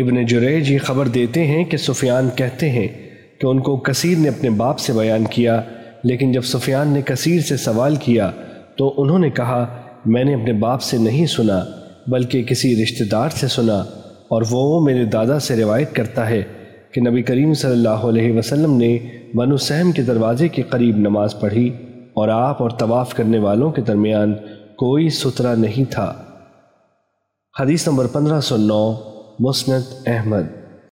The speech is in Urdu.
ابن جریج یہ خبر دیتے ہیں کہ سفیان کہتے ہیں کہ ان کو کثیر نے اپنے باپ سے بیان کیا، لیکن جب سفیان نے کثیر سے سوال کیا تو انہوں نے کہا، میں نے اپنے باپ سے نہیں سنا، بلکہ کسی رشتہ دار سے سنا، اور وہ میرے دادا سے روایت کرتا ہے کہ نبی کریم صلی اللہ علیہ وسلم نے بنو سہم کے دروازے کے قریب نماز پڑھی اور آپ اور طواف کرنے والوں کے درمیان کوئی سترہ نہیں تھا۔ حدیث نمبر پندرہ سو نو۔ مسند احمد